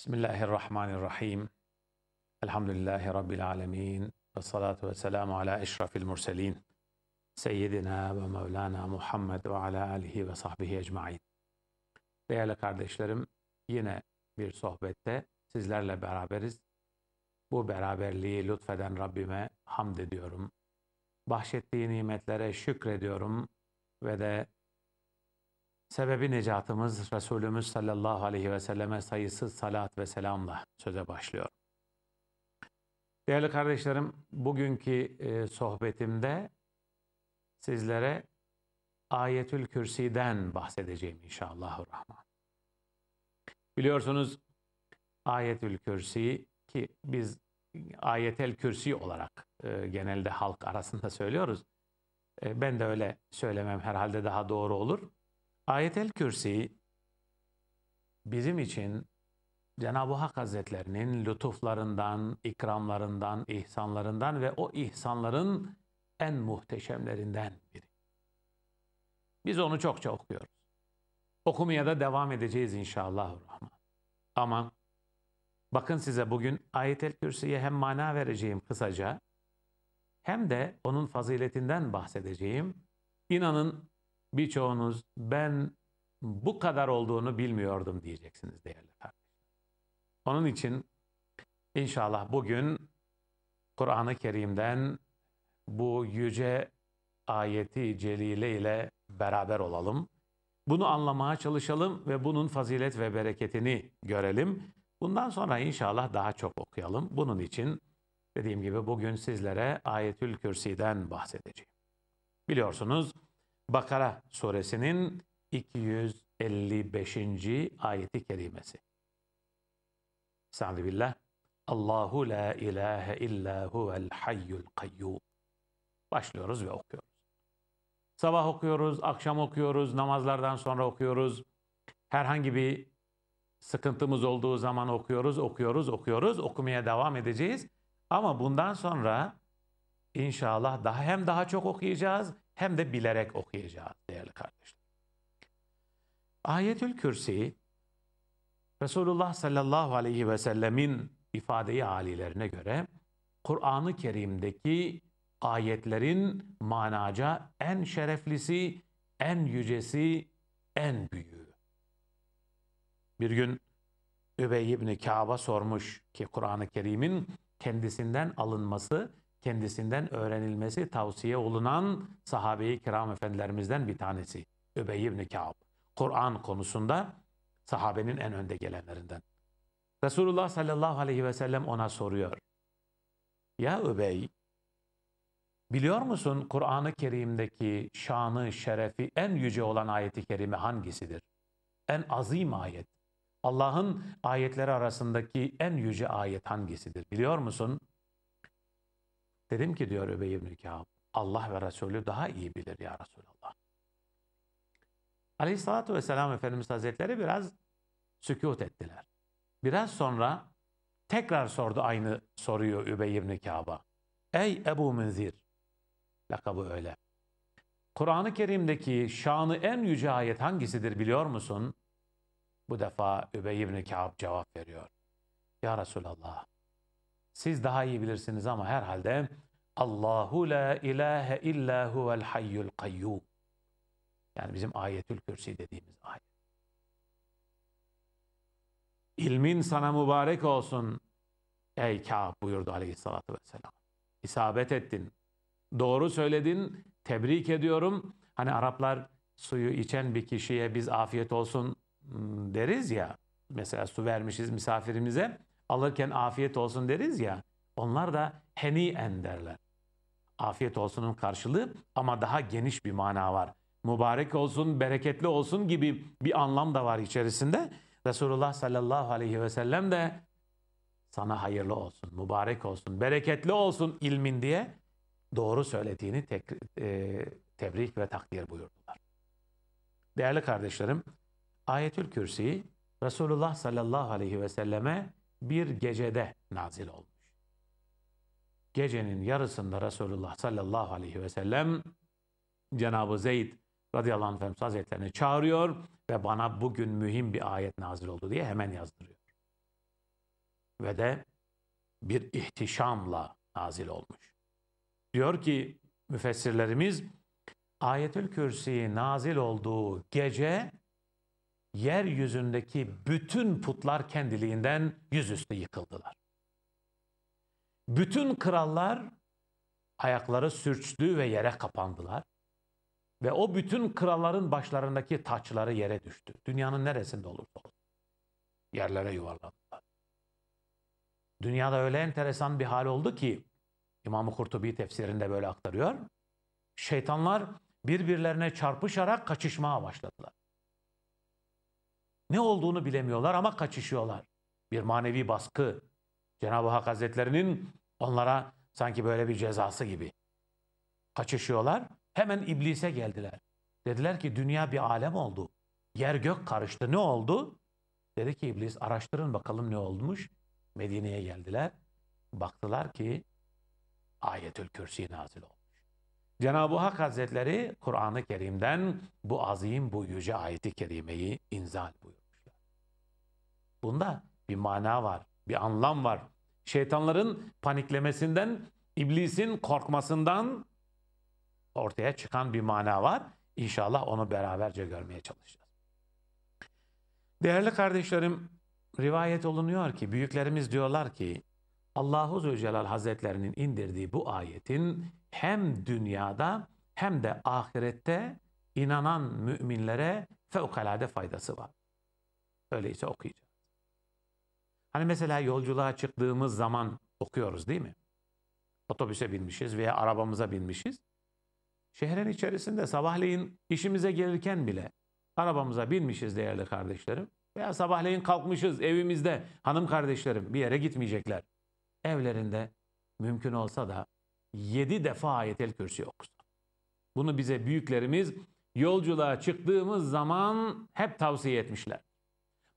Bismillahirrahmanirrahim. Elhamdülillahi Rabbil alemin. Ve salatu ve selamu ala eşrafil murselin. Seyyidina ve Mevlana Muhammed ve ala alihi ve sahbihi ecmain. Değerli kardeşlerim, yine bir sohbette sizlerle beraberiz. Bu beraberliği lütfeden Rabbime hamd ediyorum. Bahşettiği nimetlere şükrediyorum ve de Sebebi necatımız Resulümüz sallallahu aleyhi ve selleme sayısız salat ve selamla söze başlıyor. Değerli kardeşlerim, bugünkü e, sohbetimde sizlere Ayetül Kürsi'den bahsedeceğim inşallahurrahman. Biliyorsunuz Ayetül Kürsi ki biz Ayetel Kürsi olarak e, genelde halk arasında söylüyoruz. E, ben de öyle söylemem herhalde daha doğru olur. Ayetel Kürsi bizim için Cenab-ı Hak Hazretlerinin lütuflarından, ikramlarından, ihsanlarından ve o ihsanların en muhteşemlerinden biri. Biz onu çokça okuyoruz. Okumaya da devam edeceğiz inşallah. Ama bakın size bugün Ayetel Kürsi'ye hem mana vereceğim kısaca hem de onun faziletinden bahsedeceğim. İnanın birçoğunuz ben bu kadar olduğunu bilmiyordum diyeceksiniz değerli kardeşler. Onun için inşallah bugün Kur'an-ı Kerim'den bu yüce ayeti celile ile beraber olalım. Bunu anlamaya çalışalım ve bunun fazilet ve bereketini görelim. Bundan sonra inşallah daha çok okuyalım. Bunun için dediğim gibi bugün sizlere Ayetül Kürsi'den bahsedeceğim. Biliyorsunuz Bakara suresinin 255. ayeti kerimesi. Estağfirullah. Allahu la ilahe illa huvel hayyul kayyum. Başlıyoruz ve okuyoruz. Sabah okuyoruz, akşam okuyoruz, namazlardan sonra okuyoruz. Herhangi bir sıkıntımız olduğu zaman okuyoruz, okuyoruz, okuyoruz. Okumaya devam edeceğiz. Ama bundan sonra inşallah daha hem daha çok okuyacağız hem de bilerek okuyacağız değerli kardeşler. Ayetül Kürsi Resulullah sallallahu aleyhi ve sellemin ifadeyi halilerine göre Kur'an-ı Kerim'deki ayetlerin manaca en şereflisi, en yücesi, en büyüğü. Bir gün Übey ibn Kâb'a sormuş ki Kur'an-ı Kerim'in kendisinden alınması kendisinden öğrenilmesi tavsiye olunan sahabe-i kiram efendilerimizden bir tanesi. Übey ibn Kâb. Kur'an konusunda sahabenin en önde gelenlerinden. Resulullah sallallahu aleyhi ve sellem ona soruyor. Ya Übey, biliyor musun Kur'an-ı Kerim'deki şanı, şerefi en yüce olan ayeti kerime hangisidir? En azim ayet. Allah'ın ayetleri arasındaki en yüce ayet hangisidir? Biliyor musun? Dedim ki diyor Übey ibn Kâb, Allah ve Resulü daha iyi bilir ya Resulallah. Aleyhissalatü vesselam Efendimiz Hazretleri biraz sükut ettiler. Biraz sonra tekrar sordu aynı soruyu Übey ibn Kâb'a. Ey Ebu Münzir, lakabı öyle. Kur'an-ı Kerim'deki şanı en yüce ayet hangisidir biliyor musun? Bu defa Übey ibn Kâb cevap veriyor. Ya Resulallah, siz daha iyi bilirsiniz ama herhalde Allahu la ilahe illa huvel hayyul kayyum. Yani bizim ayetül kürsi dediğimiz ayet. İlmin sana mübarek olsun ey Kâb buyurdu aleyhissalatü vesselam. İsabet ettin. Doğru söyledin. Tebrik ediyorum. Hani Araplar suyu içen bir kişiye biz afiyet olsun hmm, deriz ya. Mesela su vermişiz misafirimize alırken afiyet olsun deriz ya. Onlar da heni'en derler. Afiyet olsunun karşılığı ama daha geniş bir mana var. Mübarek olsun, bereketli olsun gibi bir anlam da var içerisinde. Resulullah sallallahu aleyhi ve sellem de sana hayırlı olsun, mübarek olsun, bereketli olsun ilmin diye doğru söylediğini tek, e, tebrik ve takdir buyurdular. Değerli kardeşlerim, Ayetül Kürsi Resulullah sallallahu aleyhi ve selleme bir gecede nazil olmuş. Gecenin yarısında Resulullah sallallahu aleyhi ve sellem Cenab-ı Zeyd radıyallahu anh Efendimiz Hazretlerini çağırıyor ve bana bugün mühim bir ayet nazil oldu diye hemen yazdırıyor. ve de bir ihtişamla nazil olmuş. Diyor ki müfessirlerimiz Ayetül Kürsi nazil olduğu gece yeryüzündeki bütün putlar kendiliğinden yüzüstü yıkıldılar. Bütün krallar ayakları sürçtü ve yere kapandılar. Ve o bütün kralların başlarındaki taçları yere düştü. Dünyanın neresinde olursa olsun. Yerlere yuvarlandılar. Dünyada öyle enteresan bir hal oldu ki İmam-ı Kurtubi tefsirinde böyle aktarıyor. Şeytanlar birbirlerine çarpışarak kaçışmaya başladılar. Ne olduğunu bilemiyorlar ama kaçışıyorlar. Bir manevi baskı. Cenab-ı Hak Hazretlerinin onlara sanki böyle bir cezası gibi. Kaçışıyorlar. Hemen iblise geldiler. Dediler ki dünya bir alem oldu. Yer gök karıştı. Ne oldu? Dedi ki iblis araştırın bakalım ne olmuş. Medine'ye geldiler. Baktılar ki ayetül kürsi nazil olmuş. Cenab-ı Hak Hazretleri Kur'an-ı Kerim'den bu azim, bu yüce ayeti kerimeyi inzal buyurmuşlar. Bunda bir mana var, bir anlam var. Şeytanların paniklemesinden, iblisin korkmasından ortaya çıkan bir mana var. İnşallah onu beraberce görmeye çalışacağız. Değerli kardeşlerim, rivayet olunuyor ki, büyüklerimiz diyorlar ki, Allahu Zülcelal Hazretlerinin indirdiği bu ayetin hem dünyada hem de ahirette inanan müminlere fevkalade faydası var. Öyleyse okuyacağız. Hani mesela yolculuğa çıktığımız zaman okuyoruz değil mi? Otobüse binmişiz veya arabamıza binmişiz. Şehrin içerisinde sabahleyin işimize gelirken bile arabamıza binmişiz değerli kardeşlerim. Veya sabahleyin kalkmışız evimizde hanım kardeşlerim bir yere gitmeyecekler. Evlerinde mümkün olsa da yedi defa ayetel kürsi okusun. Bunu bize büyüklerimiz yolculuğa çıktığımız zaman hep tavsiye etmişler.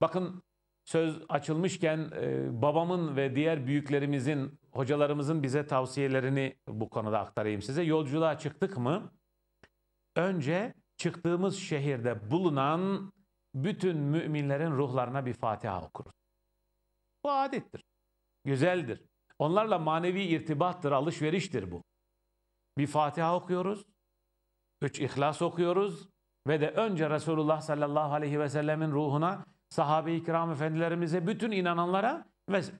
Bakın söz açılmışken e, babamın ve diğer büyüklerimizin, hocalarımızın bize tavsiyelerini bu konuda aktarayım size. Yolculuğa çıktık mı? Önce çıktığımız şehirde bulunan bütün müminlerin ruhlarına bir Fatiha okuruz. Bu adettir. Güzeldir. Onlarla manevi irtibattır, alışveriştir bu. Bir Fatiha okuyoruz, üç İhlas okuyoruz ve de önce Resulullah sallallahu aleyhi ve sellemin ruhuna, sahabe-i kiram efendilerimize, bütün inananlara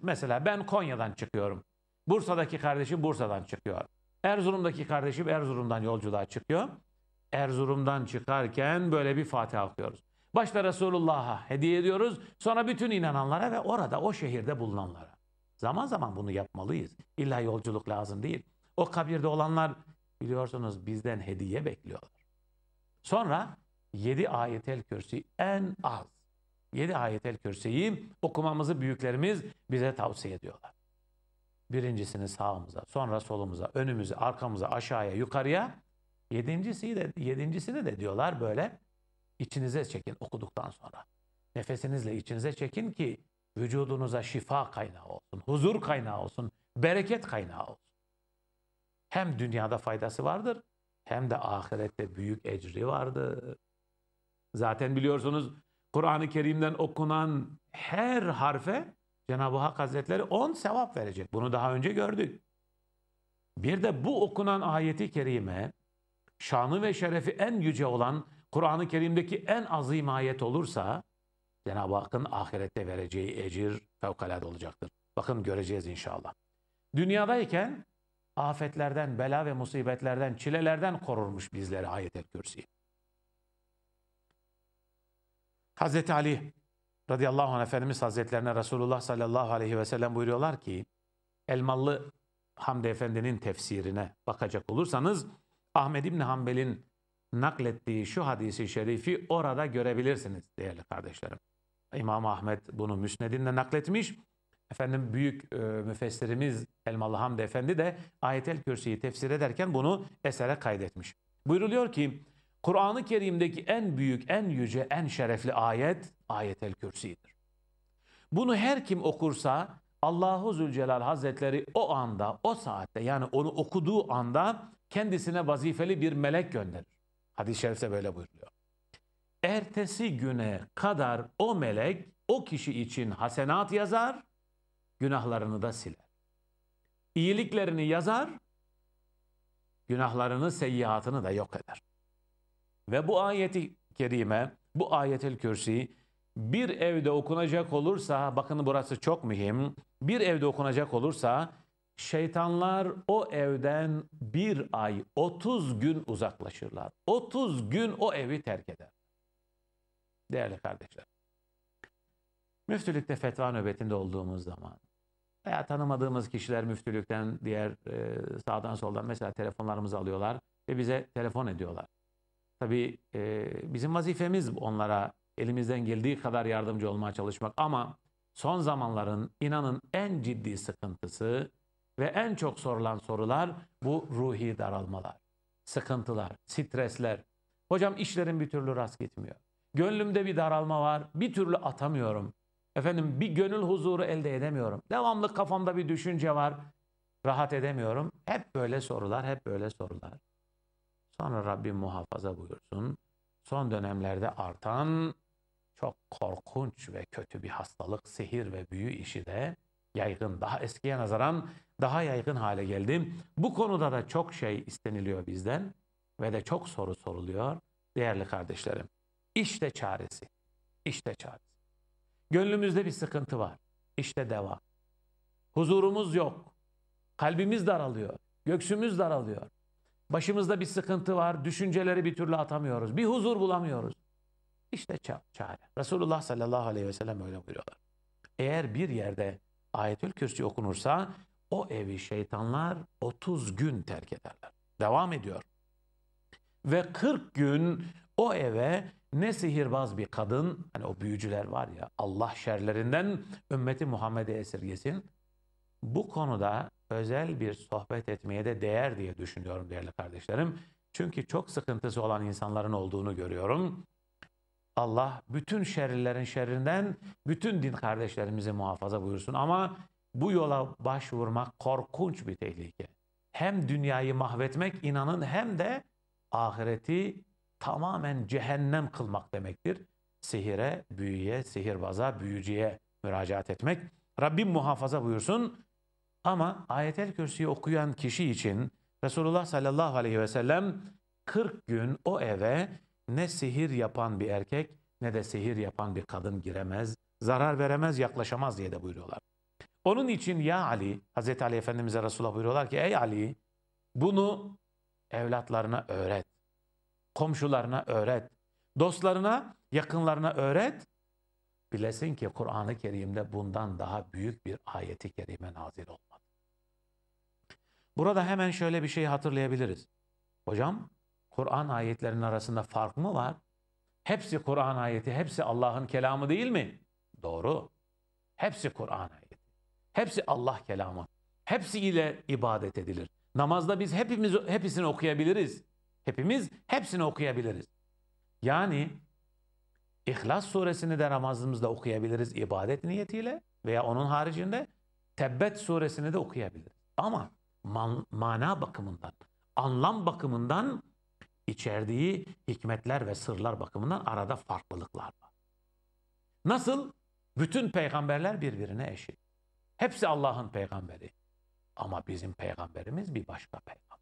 mesela ben Konya'dan çıkıyorum. Bursa'daki kardeşim Bursa'dan çıkıyor. Erzurum'daki kardeşim Erzurum'dan yolculuğa çıkıyor. Erzurum'dan çıkarken böyle bir Fatiha okuyoruz. Başta Resulullah'a hediye ediyoruz. Sonra bütün inananlara ve orada o şehirde bulunanlara. Zaman zaman bunu yapmalıyız. İlla yolculuk lazım değil. O kabirde olanlar biliyorsunuz bizden hediye bekliyorlar. Sonra 7 ayetel kürsi en az 7 ayetel kürsiyi okumamızı büyüklerimiz bize tavsiye ediyorlar. Birincisini sağımıza, sonra solumuza, önümüze, arkamıza, aşağıya, yukarıya. Yedincisi de, yedincisini de diyorlar böyle içinize çekin okuduktan sonra. Nefesinizle içinize çekin ki vücudunuza şifa kaynağı olsun, huzur kaynağı olsun, bereket kaynağı olsun. Hem dünyada faydası vardır hem de ahirette büyük ecri vardır. Zaten biliyorsunuz Kur'an-ı Kerim'den okunan her harfe Cenab-ı Hak Hazretleri 10 sevap verecek. Bunu daha önce gördük. Bir de bu okunan ayeti kerime şanı ve şerefi en yüce olan Kur'an-ı Kerim'deki en azim ayet olursa Cenab-ı Hakk'ın ahirette vereceği ecir fevkalade olacaktır. Bakın göreceğiz inşallah. Dünyadayken afetlerden, bela ve musibetlerden, çilelerden korurmuş bizleri ayet-el kürsi. Hazreti Ali radıyallahu anh Efendimiz Hazretlerine Resulullah sallallahu aleyhi ve sellem buyuruyorlar ki Elmalı Hamdi Efendi'nin tefsirine bakacak olursanız Ahmed İbni Hanbel'in naklettiği şu hadisi şerifi orada görebilirsiniz değerli kardeşlerim. İmam Ahmet bunu müsnedinde nakletmiş. Efendim büyük e, müfessirimiz Elmalı Hamdi Efendi de Ayetel Kürsi'yi tefsir ederken bunu esere kaydetmiş. Buyruluyor ki Kur'an-ı Kerim'deki en büyük, en yüce, en şerefli ayet Ayetel Kürsi'dir. Bunu her kim okursa Allahu Zülcelal Hazretleri o anda, o saatte yani onu okuduğu anda kendisine vazifeli bir melek gönderir. Hadis-i şerifte böyle buyuruyor. Ertesi güne kadar o melek o kişi için hasenat yazar, günahlarını da siler. İyiliklerini yazar, günahlarını, seyyiatını da yok eder. Ve bu ayeti kerime, bu ayetel kürsi bir evde okunacak olursa, bakın burası çok mühim, bir evde okunacak olursa şeytanlar o evden bir ay 30 gün uzaklaşırlar. 30 gün o evi terk eder. Değerli kardeşler. Müftülükte fetva nöbetinde olduğumuz zaman veya tanımadığımız kişiler müftülükten diğer e, sağdan soldan mesela telefonlarımızı alıyorlar ve bize telefon ediyorlar. Tabii e, bizim vazifemiz onlara elimizden geldiği kadar yardımcı olmaya çalışmak ama son zamanların inanın en ciddi sıkıntısı ve en çok sorulan sorular bu ruhi daralmalar, sıkıntılar, stresler. Hocam işlerin bir türlü rast gitmiyor. Gönlümde bir daralma var, bir türlü atamıyorum. Efendim bir gönül huzuru elde edemiyorum. Devamlı kafamda bir düşünce var, rahat edemiyorum. Hep böyle sorular, hep böyle sorular. Sonra Rabbim muhafaza buyursun. Son dönemlerde artan çok korkunç ve kötü bir hastalık, sihir ve büyü işi de yaygın, daha eskiye nazaran daha yaygın hale geldi. Bu konuda da çok şey isteniliyor bizden ve de çok soru soruluyor değerli kardeşlerim. İşte çaresi. İşte çaresi. Gönlümüzde bir sıkıntı var. İşte deva. Huzurumuz yok. Kalbimiz daralıyor. Göksümüz daralıyor. Başımızda bir sıkıntı var. Düşünceleri bir türlü atamıyoruz. Bir huzur bulamıyoruz. İşte çare. Resulullah sallallahu aleyhi ve sellem öyle buyuruyorlar. Eğer bir yerde ayetül kürsü okunursa o evi şeytanlar 30 gün terk ederler. Devam ediyor. Ve 40 gün o eve ne sihirbaz bir kadın, hani o büyücüler var ya Allah şerlerinden ümmeti Muhammed'e esirgesin. Bu konuda özel bir sohbet etmeye de değer diye düşünüyorum değerli kardeşlerim. Çünkü çok sıkıntısı olan insanların olduğunu görüyorum. Allah bütün şerrilerin şerrinden bütün din kardeşlerimizi muhafaza buyursun. Ama bu yola başvurmak korkunç bir tehlike. Hem dünyayı mahvetmek inanın hem de ahireti tamamen cehennem kılmak demektir. Sihire, büyüye, sihirbaza, büyücüye müracaat etmek. Rabbim muhafaza buyursun. Ama ayetel kürsüyü okuyan kişi için Resulullah sallallahu aleyhi ve sellem 40 gün o eve ne sihir yapan bir erkek ne de sihir yapan bir kadın giremez, zarar veremez, yaklaşamaz diye de buyuruyorlar. Onun için ya Ali, Hazreti Ali Efendimiz'e Resulullah buyuruyorlar ki ey Ali bunu evlatlarına öğret, komşularına öğret, dostlarına, yakınlarına öğret. Bilesin ki Kur'an-ı Kerim'de bundan daha büyük bir ayeti kerime nazil olmadı. Burada hemen şöyle bir şey hatırlayabiliriz. Hocam, Kur'an ayetlerinin arasında fark mı var? Hepsi Kur'an ayeti, hepsi Allah'ın kelamı değil mi? Doğru. Hepsi Kur'an ayeti. Hepsi Allah kelamı. Hepsi ile ibadet edilir. Namazda biz hepimiz hepsini okuyabiliriz. Hepimiz hepsini okuyabiliriz. Yani İhlas suresini de namazımızda okuyabiliriz ibadet niyetiyle veya onun haricinde Tebbet suresini de okuyabiliriz. Ama man, mana bakımından, anlam bakımından içerdiği hikmetler ve sırlar bakımından arada farklılıklar var. Nasıl? Bütün peygamberler birbirine eşit. Hepsi Allah'ın peygamberi. Ama bizim peygamberimiz bir başka peygamber.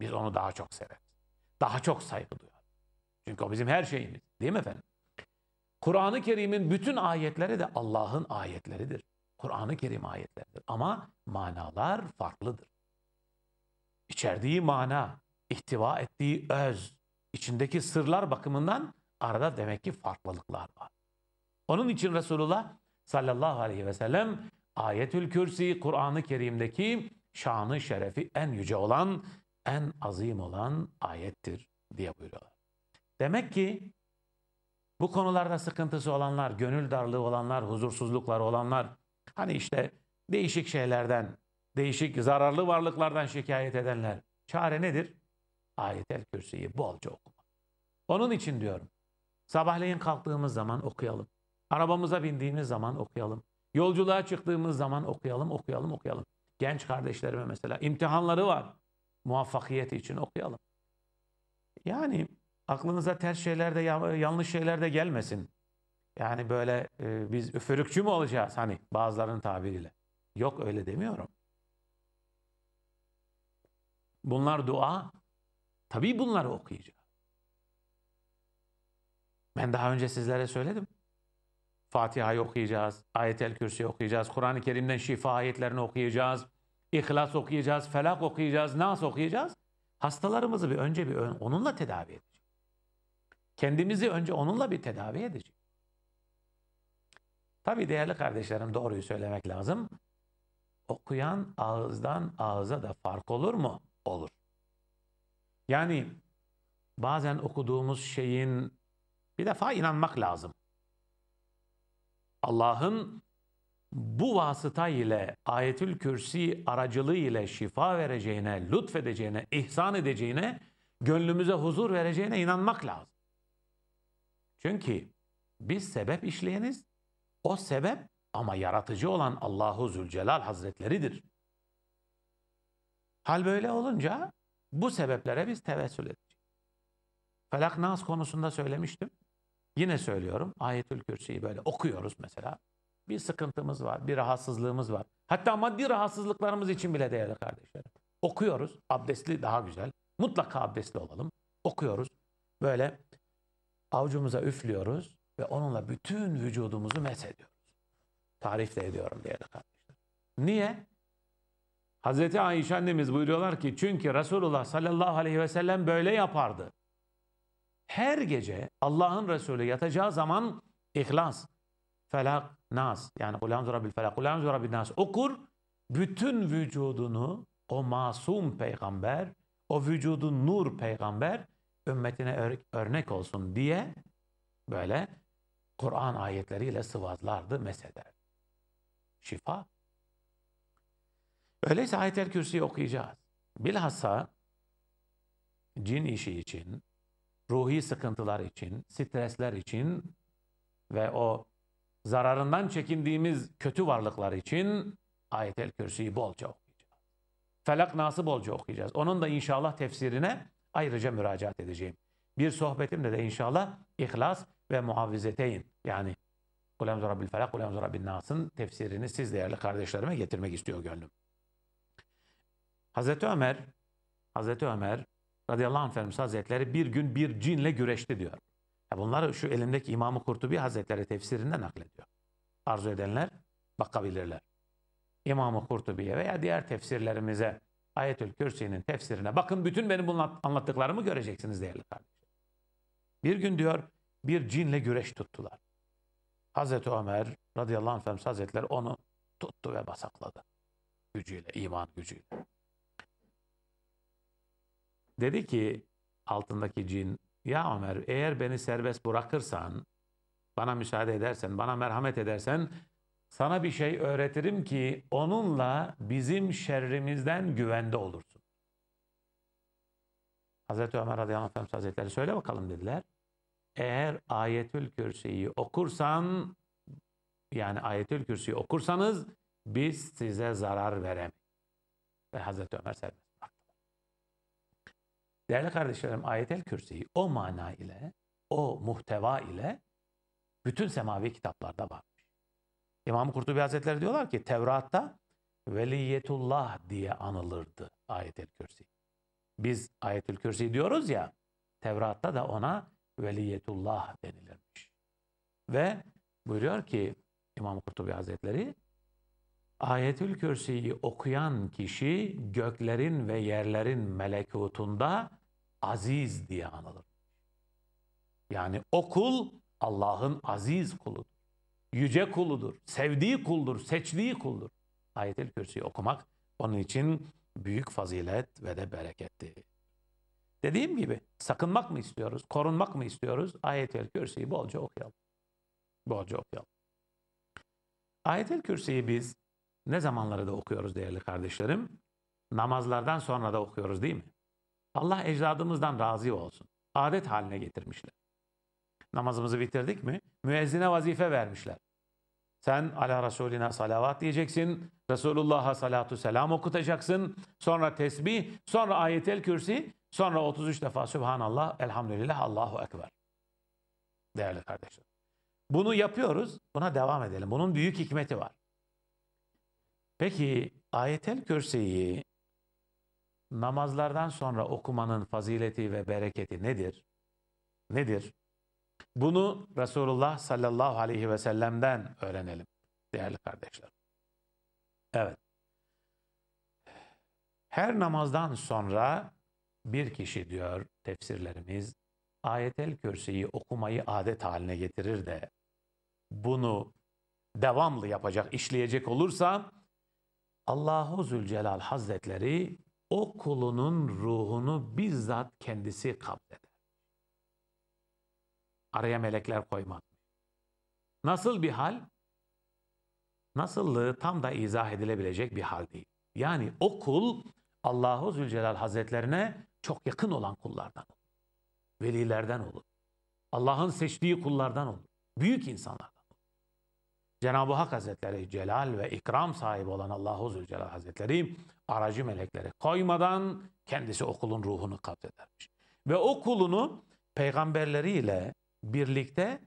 Biz onu daha çok severiz. Daha çok saygı duyarız. Çünkü o bizim her şeyimiz. Değil mi efendim? Kur'an-ı Kerim'in bütün ayetleri de Allah'ın ayetleridir. Kur'an-ı Kerim ayetleridir. Ama manalar farklıdır. İçerdiği mana, ihtiva ettiği öz, içindeki sırlar bakımından arada demek ki farklılıklar var. Onun için Resulullah sallallahu aleyhi ve sellem Ayetül Kürsi Kur'an-ı Kerim'deki şanı şerefi en yüce olan, en azim olan ayettir diye buyuruyorlar. Demek ki bu konularda sıkıntısı olanlar, gönül darlığı olanlar, huzursuzlukları olanlar, hani işte değişik şeylerden, değişik zararlı varlıklardan şikayet edenler. Çare nedir? Ayetel Kürsi'yi bolca okuma. Onun için diyorum. Sabahleyin kalktığımız zaman okuyalım. Arabamıza bindiğimiz zaman okuyalım. Yolculuğa çıktığımız zaman okuyalım, okuyalım, okuyalım. Genç kardeşlerime mesela imtihanları var. Muvaffakiyeti için okuyalım. Yani aklınıza ters şeyler de yanlış şeyler de gelmesin. Yani böyle e, biz üfürükçü mü olacağız hani bazılarının tabiriyle. Yok öyle demiyorum. Bunlar dua. Tabii bunları okuyacağız. Ben daha önce sizlere söyledim. Fatiha'yı okuyacağız, Ayet-el Kürsi okuyacağız, Kur'an-ı Kerim'den şifa ayetlerini okuyacağız, İhlas okuyacağız, Felak okuyacağız, Nas okuyacağız. Hastalarımızı bir önce bir onunla tedavi edeceğiz. Kendimizi önce onunla bir tedavi edeceğiz. Tabii değerli kardeşlerim doğruyu söylemek lazım. Okuyan ağızdan ağıza da fark olur mu? Olur. Yani bazen okuduğumuz şeyin bir defa inanmak lazım. Allah'ın bu vasıta ile ayetül kürsi aracılığı ile şifa vereceğine, lütfedeceğine, ihsan edeceğine, gönlümüze huzur vereceğine inanmak lazım. Çünkü biz sebep işleyeniz, o sebep ama yaratıcı olan Allahu Zülcelal Hazretleridir. Hal böyle olunca bu sebeplere biz tevessül edeceğiz. Felak Nas konusunda söylemiştim. Yine söylüyorum. Ayetül Kürsi'yi böyle okuyoruz mesela. Bir sıkıntımız var, bir rahatsızlığımız var. Hatta maddi rahatsızlıklarımız için bile değerli kardeşlerim. Okuyoruz. Abdestli daha güzel. Mutlaka abdestli olalım. Okuyoruz. Böyle avucumuza üflüyoruz ve onunla bütün vücudumuzu meshediyoruz. Tarif de ediyorum değerli kardeşler. Niye? Hazreti Ayşe annemiz buyuruyorlar ki çünkü Resulullah sallallahu aleyhi ve sellem böyle yapardı. Her gece Allah'ın Resulü yatacağı zaman İhlas, Felak, Nas yani Ulan Zurabil Felak, Ulan Zurabil Nas okur. Bütün vücudunu o masum peygamber, o vücudun nur peygamber ümmetine örnek olsun diye böyle Kur'an ayetleriyle sıvazlardı, mesheder. Şifa. Öyleyse ayet-el kürsüyü okuyacağız. Bilhassa cin işi için, ruhi sıkıntılar için, stresler için ve o zararından çekindiğimiz kötü varlıklar için ayet-el kürsüyü bolca okuyacağız. Felak Nas'ı bolca okuyacağız. Onun da inşallah tefsirine ayrıca müracaat edeceğim. Bir sohbetimde de inşallah İhlas ve Muavvizeteyn yani Kulem Rabbil Felak, Kulem Rabbil Nas'ın tefsirini siz değerli kardeşlerime getirmek istiyor gönlüm. Hazreti Ömer Hazreti Ömer radıyallahu anh Efendimiz Hazretleri bir gün bir cinle güreşti diyor. Ya bunları şu elimdeki İmam-ı Kurtubi Hazretleri tefsirinden naklediyor. Arzu edenler bakabilirler. İmam-ı Kurtubi'ye veya diğer tefsirlerimize Ayetül Kürsi'nin tefsirine bakın bütün benim anlattıklarımı göreceksiniz değerli kardeşler. Bir gün diyor bir cinle güreş tuttular. Hazreti Ömer radıyallahu anh Efendimiz Hazretleri onu tuttu ve basakladı. Gücüyle, iman gücüyle. Dedi ki altındaki cin, ya Ömer eğer beni serbest bırakırsan, bana müsaade edersen, bana merhamet edersen, sana bir şey öğretirim ki onunla bizim şerrimizden güvende olursun. Hazreti Ömer radıyallahu anh hazretleri söyle bakalım dediler. Eğer ayetül kürsüyü okursan, yani ayetül kürsüyü okursanız biz size zarar veremeyiz. Ve Hazreti Ömer serbest. Değerli kardeşlerim ayetel kürsiyi o mana ile, o muhteva ile bütün semavi kitaplarda varmış. İmam-ı Kurtubi Hazretleri diyorlar ki Tevrat'ta veliyetullah diye anılırdı ayetel kürsi. Biz ayetül kürsi diyoruz ya Tevrat'ta da ona veliyetullah denilirmiş. Ve buyuruyor ki İmam-ı Kurtubi Hazretleri Ayetül Kürsi'yi okuyan kişi göklerin ve yerlerin melekutunda aziz diye anılır. Yani o kul Allah'ın aziz kuludur. Yüce kuludur. Sevdiği kuldur. Seçtiği kuldur. Ayet-el Kürsi'yi okumak onun için büyük fazilet ve de berekettir. Dediğim gibi sakınmak mı istiyoruz, korunmak mı istiyoruz? Ayet-el Kürsi'yi bolca okuyalım. Bolca okuyalım. Ayet-el Kürsi'yi biz ne zamanları da okuyoruz değerli kardeşlerim? Namazlardan sonra da okuyoruz değil mi? Allah ecdadımızdan razı olsun. Adet haline getirmişler. Namazımızı bitirdik mi? Müezzine vazife vermişler. Sen ala Resulina salavat diyeceksin. Resulullah'a salatu selam okutacaksın. Sonra tesbih, sonra ayetel kürsi, sonra 33 defa Sübhanallah, Elhamdülillah, Allahu Ekber. Değerli kardeşler. Bunu yapıyoruz. Buna devam edelim. Bunun büyük hikmeti var. Peki ayetel kürsiyi namazlardan sonra okumanın fazileti ve bereketi nedir? Nedir? Bunu Resulullah sallallahu aleyhi ve sellem'den öğrenelim değerli kardeşler. Evet. Her namazdan sonra bir kişi diyor tefsirlerimiz ayetel kürsiyi okumayı adet haline getirir de bunu devamlı yapacak, işleyecek olursa Allahu Zülcelal Hazretleri o kulunun ruhunu bizzat kendisi kabzeder. Araya melekler koymaz. Nasıl bir hal? Nasıllığı tam da izah edilebilecek bir hal değil. Yani o kul Allahu Zülcelal Hazretlerine çok yakın olan kullardan olur. Velilerden olur. Allah'ın seçtiği kullardan olur. Büyük insanlardan olur. Cenab-ı Hak Hazretleri celal ve ikram sahibi olan Allahu Zülcelal Hazretleri aracı melekleri koymadan kendisi o kulun ruhunu kabzedermiş. Ve o kulunu peygamberleriyle birlikte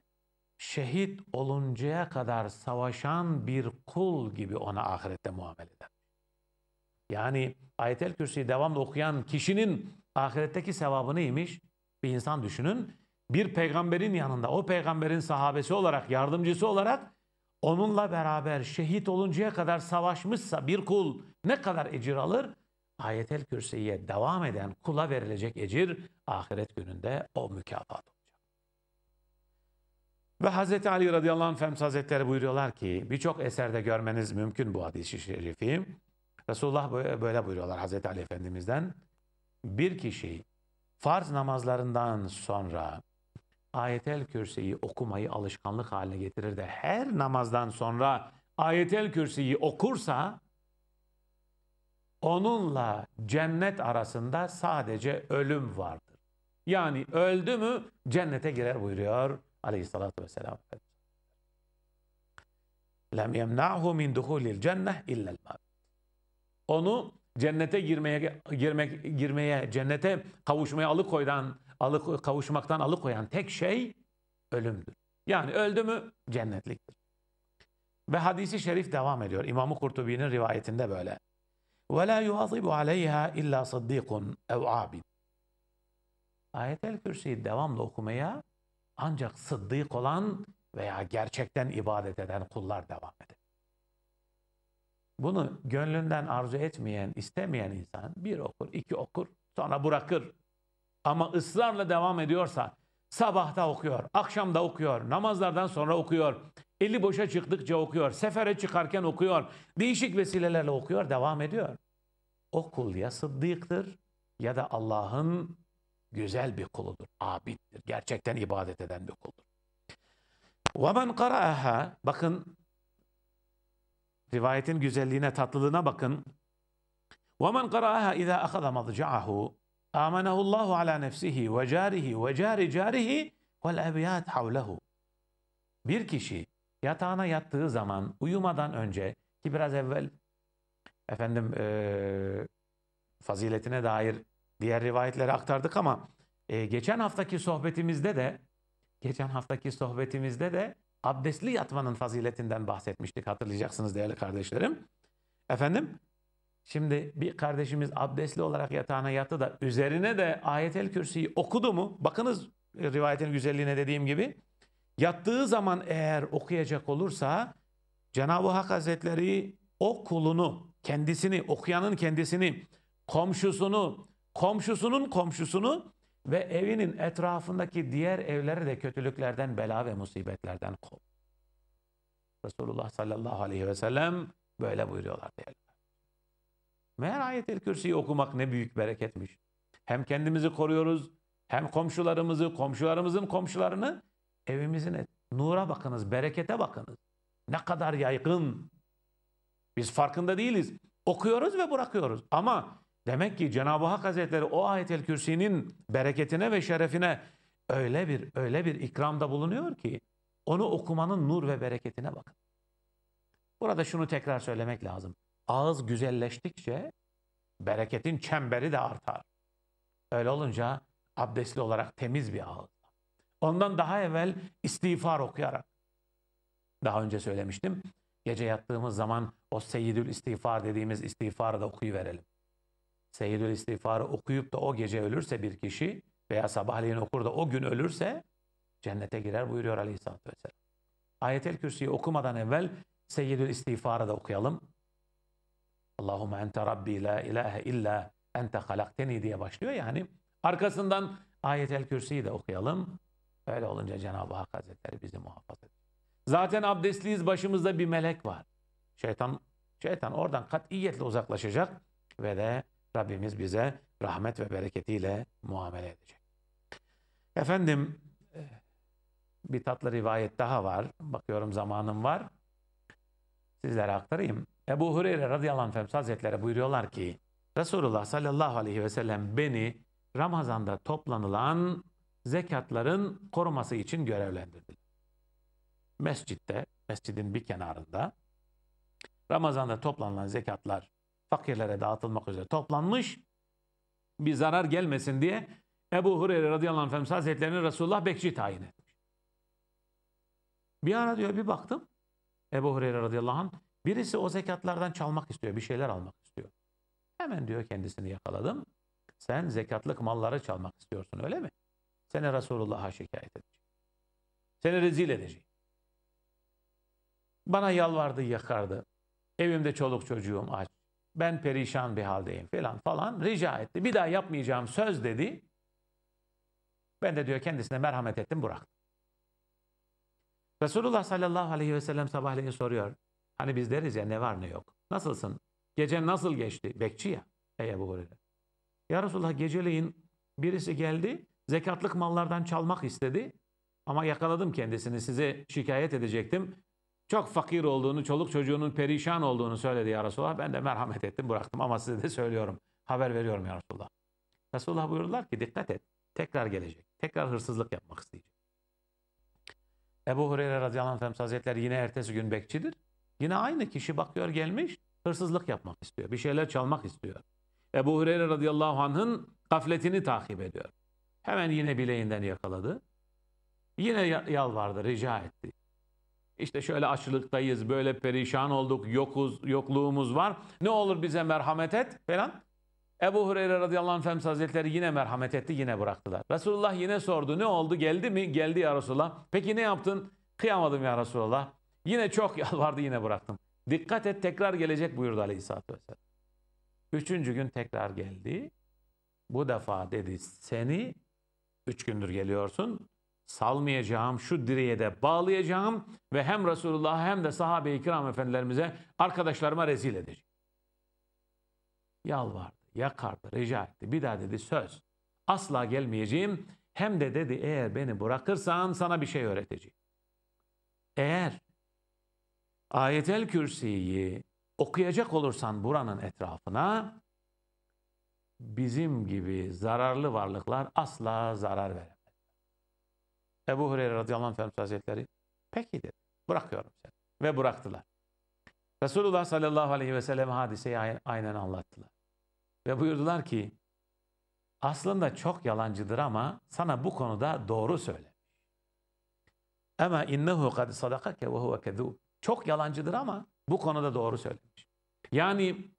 şehit oluncaya kadar savaşan bir kul gibi ona ahirette muamele eder. Yani ayetel kürsüyü devamlı okuyan kişinin ahiretteki sevabı neymiş? Bir insan düşünün. Bir peygamberin yanında o peygamberin sahabesi olarak, yardımcısı olarak onunla beraber şehit oluncaya kadar savaşmışsa bir kul ne kadar ecir alır? Ayetel kürsüye devam eden kula verilecek ecir ahiret gününde o mükafat olacak. Ve Hz. Ali radıyallahu anh Efendimiz Hazretleri buyuruyorlar ki birçok eserde görmeniz mümkün bu hadisi şerifi. Resulullah böyle buyuruyorlar Hazreti Ali Efendimiz'den. Bir kişi farz namazlarından sonra ayetel kürsiyi okumayı alışkanlık haline getirir de her namazdan sonra ayetel kürsiyi okursa onunla cennet arasında sadece ölüm vardır. Yani öldü mü cennete girer buyuruyor aleyhissalatü vesselam. Lem yemna'hu min duhulil cenneh illel mavt. Onu cennete girmeye girmek girmeye cennete kavuşmaya alıkoyan alık kavuşmaktan alıkoyan tek şey ölümdür. Yani öldü mü cennetliktir. Ve hadisi şerif devam ediyor. İmam-ı Kurtubi'nin rivayetinde böyle. Ve la yuazibu aleyha illa sıddikun ev. Ayet-el Kürsi'yi devamlı okumaya ancak sıddık olan veya gerçekten ibadet eden kullar devam eder. Bunu gönlünden arzu etmeyen, istemeyen insan bir okur, iki okur, sonra bırakır. Ama ısrarla devam ediyorsa sabahta okuyor, akşamda okuyor, namazlardan sonra okuyor, eli boşa çıktıkça okuyor, sefere çıkarken okuyor, değişik vesilelerle okuyor, devam ediyor. O kul ya sıddıktır ya da Allah'ın güzel bir kuludur, abiddir, gerçekten ibadet eden bir kuldur. وَمَنْ قَرَأَهَا Bakın Rivayetin güzelliğine, tatlılığına bakın. وَمَنْ قَرَأَهَا اِذَا أَخَذَ مَضْجَعَهُ آمَنَهُ اللّٰهُ عَلَى نَفْسِهِ وَجَارِهِ وَجَارِ جَارِهِ وَالْاَبْيَاتِ حَوْلَهُ Bir kişi yatağına yattığı zaman uyumadan önce ki biraz evvel efendim e, faziletine dair diğer rivayetleri aktardık ama e, geçen haftaki sohbetimizde de geçen haftaki sohbetimizde de abdestli yatmanın faziletinden bahsetmiştik hatırlayacaksınız değerli kardeşlerim. Efendim şimdi bir kardeşimiz abdestli olarak yatağına yattı da üzerine de ayetel kürsüyü okudu mu? Bakınız rivayetin güzelliğine dediğim gibi. Yattığı zaman eğer okuyacak olursa Cenab-ı Hak Hazretleri o kulunu, kendisini, okuyanın kendisini, komşusunu, komşusunun komşusunu ve evinin etrafındaki diğer evleri de kötülüklerden, bela ve musibetlerden kov. Resulullah sallallahu aleyhi ve sellem böyle buyuruyorlar değerli. Meğer ayet-el kürsüyü okumak ne büyük bereketmiş. Hem kendimizi koruyoruz, hem komşularımızı, komşularımızın komşularını, evimizin nura bakınız, berekete bakınız. Ne kadar yaygın. Biz farkında değiliz. Okuyoruz ve bırakıyoruz. Ama Demek ki Cenab-ı Hak Hazretleri o ayetel kürsinin bereketine ve şerefine öyle bir öyle bir ikramda bulunuyor ki onu okumanın nur ve bereketine bakın. Burada şunu tekrar söylemek lazım. Ağız güzelleştikçe bereketin çemberi de artar. Öyle olunca abdestli olarak temiz bir ağız. Ondan daha evvel istiğfar okuyarak, Daha önce söylemiştim. Gece yattığımız zaman o seyyidül istiğfar dediğimiz istiğfarı da okuyuverelim. Seyyidül istiğfarı okuyup da o gece ölürse bir kişi veya sabahleyin okur da o gün ölürse cennete girer buyuruyor Aleyhisselatü Vesselam. Ayetel Kürsi'yi okumadan evvel Seyyidül istiğfarı da okuyalım. Allahümme ente Rabbi la ilahe illa ente halakteni diye başlıyor. Yani arkasından Ayetel Kürsi'yi de okuyalım. Öyle olunca Cenab-ı Hak Hazretleri bizi muhafaza edecek. Zaten abdestliyiz başımızda bir melek var. Şeytan şeytan oradan katiyetle uzaklaşacak ve de Rabbimiz bize rahmet ve bereketiyle muamele edecek. Efendim bir tatlı rivayet daha var. Bakıyorum zamanım var. Sizlere aktarayım. Ebu Hureyre radıyallahu anh Efendimiz Hazretleri buyuruyorlar ki Resulullah sallallahu aleyhi ve sellem beni Ramazan'da toplanılan zekatların koruması için görevlendirdi. Mescitte, mescidin bir kenarında Ramazan'da toplanılan zekatlar fakirlere dağıtılmak üzere toplanmış. Bir zarar gelmesin diye Ebu Hureyre radıyallahu anh Efendimiz Hazretlerini Resulullah bekçi tayin etmiş. Bir ara diyor bir baktım Ebu Hureyre radıyallahu anh birisi o zekatlardan çalmak istiyor, bir şeyler almak istiyor. Hemen diyor kendisini yakaladım. Sen zekatlık malları çalmak istiyorsun öyle mi? Seni Resulullah'a şikayet edeceğim. Seni rezil edeceğim. Bana yalvardı, yakardı. Evimde çoluk çocuğum aç. Ben perişan bir haldeyim falan falan rica etti. Bir daha yapmayacağım söz dedi. Ben de diyor kendisine merhamet ettim bıraktım. Resulullah sallallahu aleyhi ve sellem sabahleyin soruyor. Hani biz deriz ya ne var ne yok. Nasılsın? Gece nasıl geçti? Bekçi ya. Ey Ebu Hureyre. Ya Resulullah geceleyin birisi geldi. Zekatlık mallardan çalmak istedi. Ama yakaladım kendisini. Size şikayet edecektim. Çok fakir olduğunu, çoluk çocuğunun perişan olduğunu söyledi ya Resulullah. Ben de merhamet ettim bıraktım ama size de söylüyorum. Haber veriyorum ya Resulullah. Resulullah buyurdular ki dikkat et. Tekrar gelecek. Tekrar hırsızlık yapmak isteyecek. Ebu Hureyre radıyallahu anh hazretleri yine ertesi gün bekçidir. Yine aynı kişi bakıyor gelmiş hırsızlık yapmak istiyor. Bir şeyler çalmak istiyor. Ebu Hureyre radıyallahu anh'ın gafletini takip ediyor. Hemen yine bileğinden yakaladı. Yine yalvardı, rica etti. İşte şöyle açlıktayız, böyle perişan olduk, yokuz, yokluğumuz var. Ne olur bize merhamet et falan. Ebu Hureyre radıyallahu anh Efendimiz Hazretleri yine merhamet etti, yine bıraktılar. Resulullah yine sordu, ne oldu, geldi mi? Geldi ya Resulullah. Peki ne yaptın? Kıyamadım ya Resulullah. Yine çok yalvardı, yine bıraktım. Dikkat et, tekrar gelecek buyurdu aleyhissalatü vesselam. Üçüncü gün tekrar geldi. Bu defa dedi, seni üç gündür geliyorsun, salmayacağım, şu direğe de bağlayacağım ve hem Resulullah hem de sahabe-i kiram efendilerimize, arkadaşlarıma rezil edeceğim. Yalvardı, yakardı, rica etti. Bir daha dedi söz. Asla gelmeyeceğim. Hem de dedi eğer beni bırakırsan sana bir şey öğreteceğim. Eğer ayetel kürsiyi okuyacak olursan buranın etrafına bizim gibi zararlı varlıklar asla zarar veremez. Ebu Hureyre radıyallahu anh Efendimiz Hazretleri peki dedi. Bırakıyorum seni. Ve bıraktılar. Resulullah sallallahu aleyhi ve sellem hadiseyi aynen anlattılar. Ve buyurdular ki aslında çok yalancıdır ama sana bu konuda doğru söylemiş. Ama innehu kad sadakake ve huve. Çok yalancıdır ama bu konuda doğru söylemiş. Yani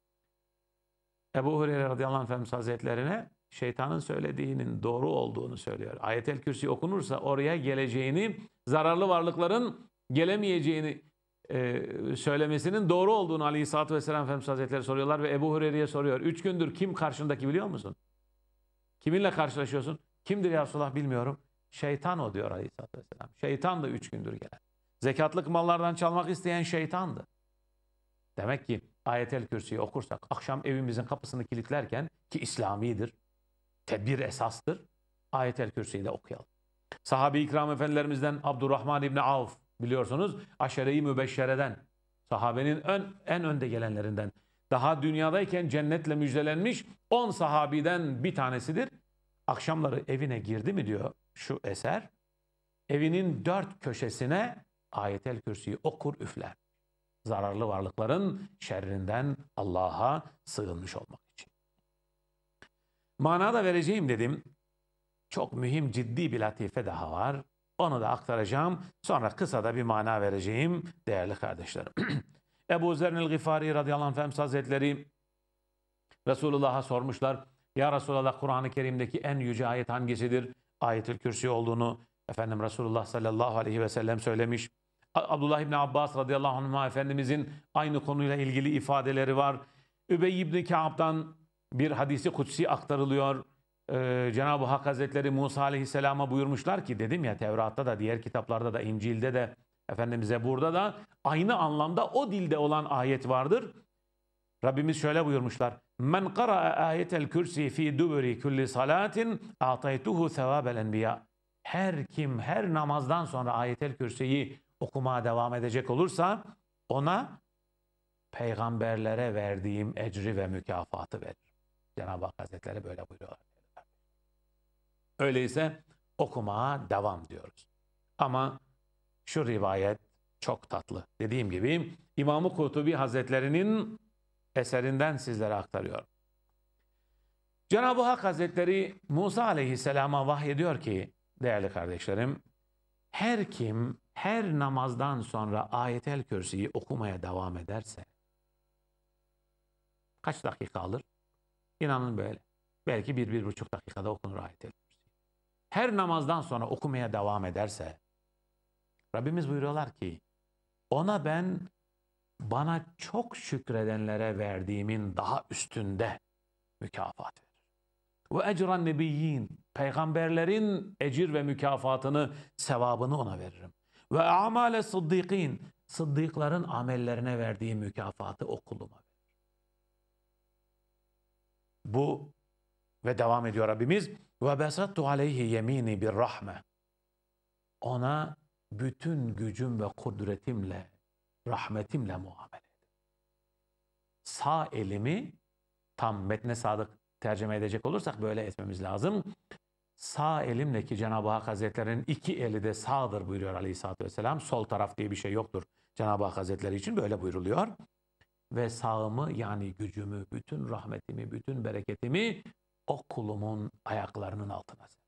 Ebu Hureyre radıyallahu anh Efendimiz Hazretlerine şeytanın söylediğinin doğru olduğunu söylüyor. Ayetel Kürsi okunursa oraya geleceğini, zararlı varlıkların gelemeyeceğini e, söylemesinin doğru olduğunu Aleyhisselatü Vesselam Efendimiz Hazretleri soruyorlar ve Ebu Hureyre'ye soruyor. Üç gündür kim karşındaki biliyor musun? Kiminle karşılaşıyorsun? Kimdir ya Resulullah bilmiyorum. Şeytan o diyor Aleyhisselatü Vesselam. Şeytan da üç gündür gelen. Zekatlık mallardan çalmak isteyen şeytandı. Demek ki ayetel kürsüyü okursak akşam evimizin kapısını kilitlerken ki İslamidir, tedbir esastır. Ayetel kürsüyü de okuyalım. Sahabe-i ikram efendilerimizden Abdurrahman İbni Avf biliyorsunuz aşere-i mübeşşereden sahabenin ön, en önde gelenlerinden daha dünyadayken cennetle müjdelenmiş 10 sahabiden bir tanesidir. Akşamları evine girdi mi diyor şu eser. Evinin dört köşesine ayetel kürsüyü okur üfler. Zararlı varlıkların şerrinden Allah'a sığınmış olmak. Mana da vereceğim dedim. Çok mühim ciddi bir latife daha var. Onu da aktaracağım. Sonra kısa da bir mana vereceğim değerli kardeşlerim. Ebu Zernil Gıfari radıyallahu anh Efendimiz Hazretleri Resulullah'a sormuşlar. Ya Resulallah Kur'an-ı Kerim'deki en yüce ayet hangisidir? Ayetül Kürsi olduğunu efendim Resulullah sallallahu aleyhi ve sellem söylemiş. Abdullah İbni Abbas radıyallahu anh Efendimizin aynı konuyla ilgili ifadeleri var. Übey İbni Ka'b'dan bir hadisi kutsi aktarılıyor. Ee, Cenab-ı Hak Hazretleri Musa aleyhisselama buyurmuşlar ki dedim ya Tevrat'ta da diğer kitaplarda da İncil'de de Efendimiz'e burada da aynı anlamda o dilde olan ayet vardır. Rabbimiz şöyle buyurmuşlar. Men qara'a ayetel kürsi fi duburi kulli salatin ataytuhu sevabel enbiya. Her kim her namazdan sonra ayetel kürsiyi okumaya devam edecek olursa ona peygamberlere verdiğim ecri ve mükafatı verir. Cenab-ı Hak Hazretleri böyle buyuruyorlar. Öyleyse okumaya devam diyoruz. Ama şu rivayet çok tatlı. Dediğim gibi İmam-ı Kutubi Hazretleri'nin eserinden sizlere aktarıyorum. Cenab-ı Hak Hazretleri Musa Aleyhisselam'a vahyediyor ki değerli kardeşlerim her kim her namazdan sonra ayetel kürsüyü okumaya devam ederse kaç dakika alır? İnanın böyle. Belki bir, bir buçuk dakikada okunur kürsü. Her namazdan sonra okumaya devam ederse Rabbimiz buyuruyorlar ki ona ben bana çok şükredenlere verdiğimin daha üstünde mükafat verir. Ve ecran nebiyyin peygamberlerin ecir ve mükafatını, sevabını ona veririm. Ve amale sıddıkîn sıddıkların amellerine verdiği mükafatı o kuluma. Bu ve devam ediyor Rabbimiz ve besattu aleyhi yemini bir rahme. Ona bütün gücüm ve kudretimle, rahmetimle muamele ederim. Sağ elimi tam metne sadık tercüme edecek olursak böyle etmemiz lazım. Sağ elimle ki Cenab-ı Hak Hazretleri'nin iki eli de sağdır buyuruyor Aleyhisselatü Vesselam. Sol taraf diye bir şey yoktur Cenab-ı Hak Hazretleri için böyle buyruluyor. Ve sağımı yani gücümü, bütün rahmetimi, bütün bereketimi o kulumun ayaklarının altına ser.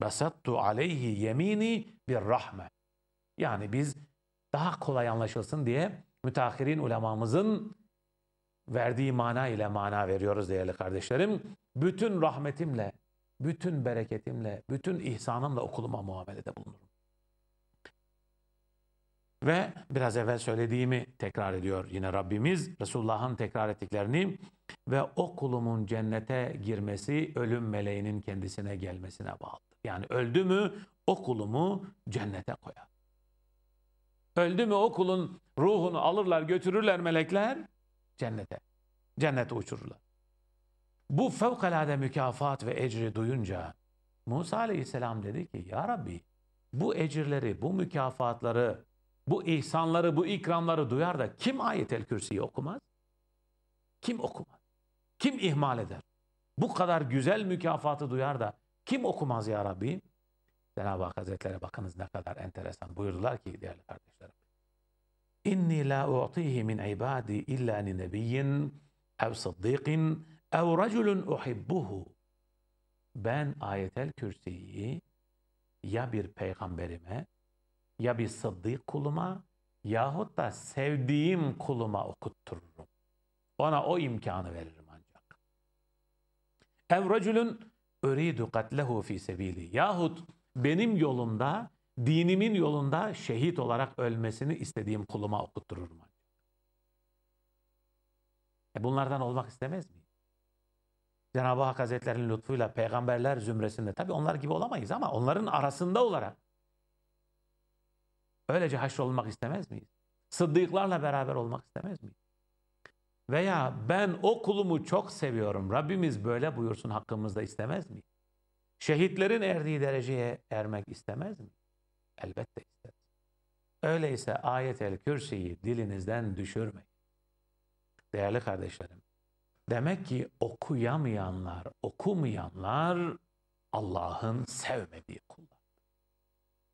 Basattu aleyhi yemini bir rahme. Yani biz daha kolay anlaşılsın diye müteahhirin ulemamızın verdiği mana ile mana veriyoruz değerli kardeşlerim. Bütün rahmetimle, bütün bereketimle, bütün ihsanımla okuluma muamelede bulunurum. Ve biraz evvel söylediğimi tekrar ediyor yine Rabbimiz. Resulullah'ın tekrar ettiklerini ve o kulumun cennete girmesi ölüm meleğinin kendisine gelmesine bağlıdır. Yani öldü mü o kulumu cennete koyar. Öldü mü o kulun ruhunu alırlar götürürler melekler cennete. Cennete uçururlar. Bu fevkalade mükafat ve ecri duyunca Musa aleyhisselam dedi ki Ya Rabbi bu ecirleri, bu mükafatları, bu ihsanları, bu ikramları duyar da kim ayetel kürsüyü okumaz? Kim okumaz? Kim ihmal eder? Bu kadar güzel mükafatı duyar da kim okumaz ya Rabbi? Cenab-ı Hak Hazretleri bakınız ne kadar enteresan buyurdular ki değerli kardeşlerim. İnni la u'tihi min ibadi illa li nebiyyin ev sıddıkin ev raculun uhibbuhu. Ben ayetel kürsiyi ya bir peygamberime ya bir sıddık kuluma yahut da sevdiğim kuluma okuttururum. Ona o imkanı veririm ancak. Ev raculun uridu katlehu fi sebili. Yahut benim yolumda, dinimin yolunda şehit olarak ölmesini istediğim kuluma okuttururum. E bunlardan olmak istemez miyim? Cenab-ı Hak Hazretleri'nin lütfuyla peygamberler zümresinde tabi onlar gibi olamayız ama onların arasında olarak öylece haşrolmak istemez miyiz? Sıddıklarla beraber olmak istemez miyiz? Veya ben o kulumu çok seviyorum. Rabbimiz böyle buyursun hakkımızda istemez mi? Şehitlerin erdiği dereceye ermek istemez mi? Elbette isteriz. Öyleyse ayet-el kürsiyi dilinizden düşürmeyin. Değerli kardeşlerim, demek ki okuyamayanlar, okumayanlar Allah'ın sevmediği kullar.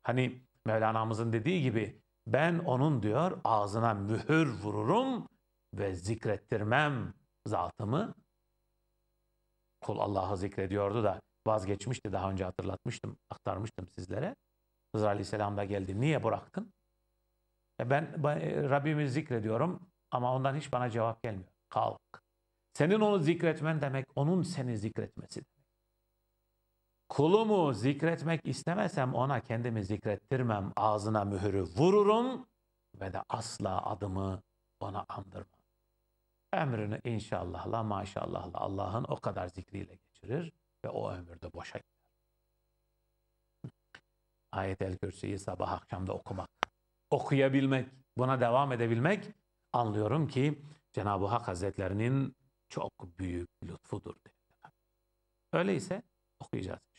Hani Mevlana'mızın dediği gibi ben onun diyor ağzına mühür vururum ve zikrettirmem zatımı. Kul Allah'ı zikrediyordu da vazgeçmişti. Daha önce hatırlatmıştım, aktarmıştım sizlere. Hızır Aleyhisselam da geldi. Niye bıraktın? E ben, ben e, Rabbimi zikrediyorum ama ondan hiç bana cevap gelmiyor. Kalk. Senin onu zikretmen demek onun seni zikretmesi demek. Kulumu zikretmek istemesem ona kendimi zikrettirmem. Ağzına mühürü vururum ve de asla adımı ona andırmam. Ömrünü inşallahla maşallahla Allah'ın o kadar zikriyle geçirir ve o ömürde boşa gider. Ayet-el Kürsü'yü sabah akşamda okumak, okuyabilmek, buna devam edebilmek anlıyorum ki Cenab-ı Hak Hazretlerinin çok büyük lütfudur. Öyleyse. Okuyacağız.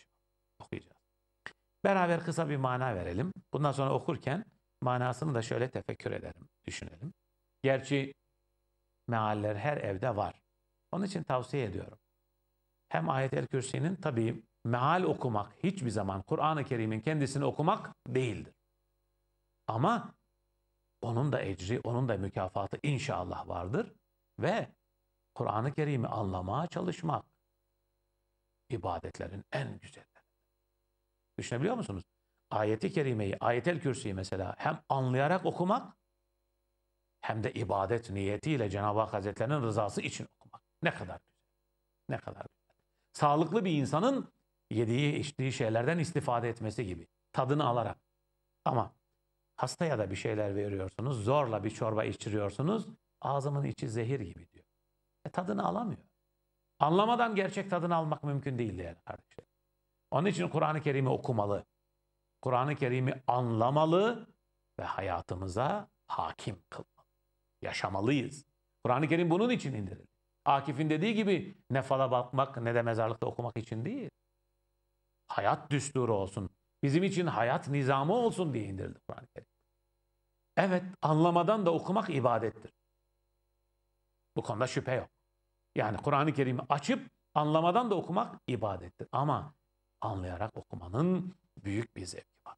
Beraber kısa bir mana verelim. Bundan sonra okurken manasını da şöyle tefekkür edelim, düşünelim. Gerçi mealler her evde var. Onun için tavsiye ediyorum. Hem ayet-el kürsinin tabii meal okumak hiçbir zaman Kur'an-ı Kerim'in kendisini okumak değildir. Ama onun da ecri, onun da mükafatı inşallah vardır. Ve Kur'an-ı Kerim'i anlamaya çalışmak ibadetlerin en güzeli. Düşünebiliyor musunuz? Ayeti kerimeyi, ayetel kürsüyü mesela hem anlayarak okumak hem de ibadet niyetiyle Cenab-ı Hak Hazretlerinin rızası için okumak. Ne kadar güzel. Ne kadar güzel. Sağlıklı bir insanın yediği, içtiği şeylerden istifade etmesi gibi. Tadını alarak. Ama hastaya da bir şeyler veriyorsunuz, zorla bir çorba içiriyorsunuz, ağzımın içi zehir gibi diyor. E, tadını alamıyor. Anlamadan gerçek tadını almak mümkün değil değerli kardeşler. Onun için Kur'an-ı Kerim'i okumalı. Kur'an-ı Kerim'i anlamalı ve hayatımıza hakim kılmalı. Yaşamalıyız. Kur'an-ı Kerim bunun için indirildi. Akif'in dediği gibi ne fala bakmak ne de mezarlıkta okumak için değil. Hayat düsturu olsun. Bizim için hayat nizamı olsun diye indirildi Kur'an-ı Kerim. Evet anlamadan da okumak ibadettir. Bu konuda şüphe yok. Yani Kur'an-ı Kerim'i açıp anlamadan da okumak ibadettir. Ama anlayarak okumanın büyük bir zevki var.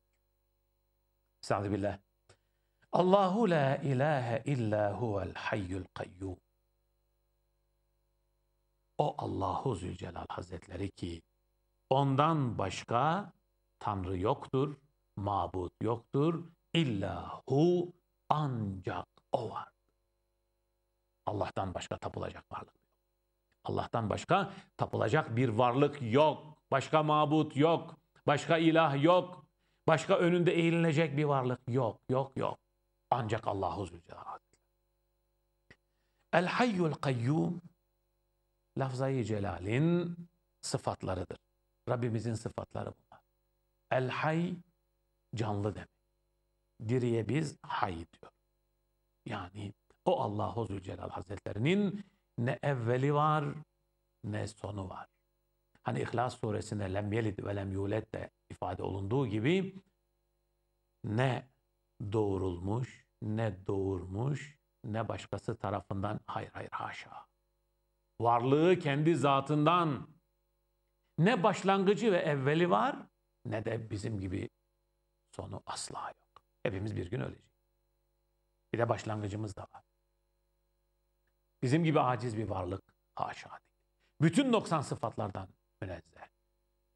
Estağfirullah. Allahu la ilahe illa huvel hayyul kayyum. O Allahu Zülcelal Hazretleri ki ondan başka Tanrı yoktur, mabut yoktur, illa hu ancak o var. Allah'tan başka tapılacak varlık yok. Allah'tan başka tapılacak bir varlık yok. Başka mabut yok. Başka ilah yok. Başka önünde eğilinecek bir varlık yok. Yok yok. Ancak Allahu Zülcelal. El Hayyul Kayyum lafzayı celalin sıfatlarıdır. Rabbimizin sıfatları bunlar. El Hay canlı demek. Diriye biz hay diyor. Yani o Allahu Zülcelal Hazretlerinin ne evveli var ne sonu var. Hani İhlas suresinde lem yelid ve lem yulet de ifade olunduğu gibi ne doğurulmuş, ne doğurmuş, ne başkası tarafından hayır hayır haşa. Varlığı kendi zatından ne başlangıcı ve evveli var ne de bizim gibi sonu asla yok. Hepimiz bir gün öleceğiz. Bir de başlangıcımız da var. Bizim gibi aciz bir varlık haşa değil. Bütün 90 sıfatlardan münezzeh.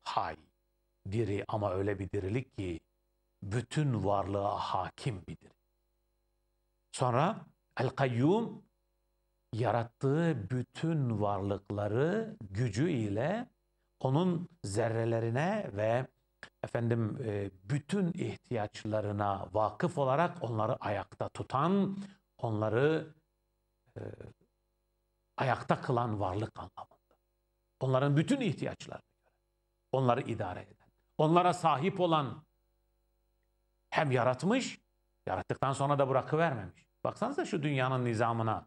Hay, diri ama öyle bir dirilik ki bütün varlığa hakim bir diri. Sonra El-Kayyum yarattığı bütün varlıkları gücü ile onun zerrelerine ve efendim e, bütün ihtiyaçlarına vakıf olarak onları ayakta tutan, onları e, ayakta kılan varlık anlamında. Onların bütün ihtiyaçlarını gören, onları idare eden, onlara sahip olan hem yaratmış, yarattıktan sonra da bırakıvermemiş. Baksanıza şu dünyanın nizamına.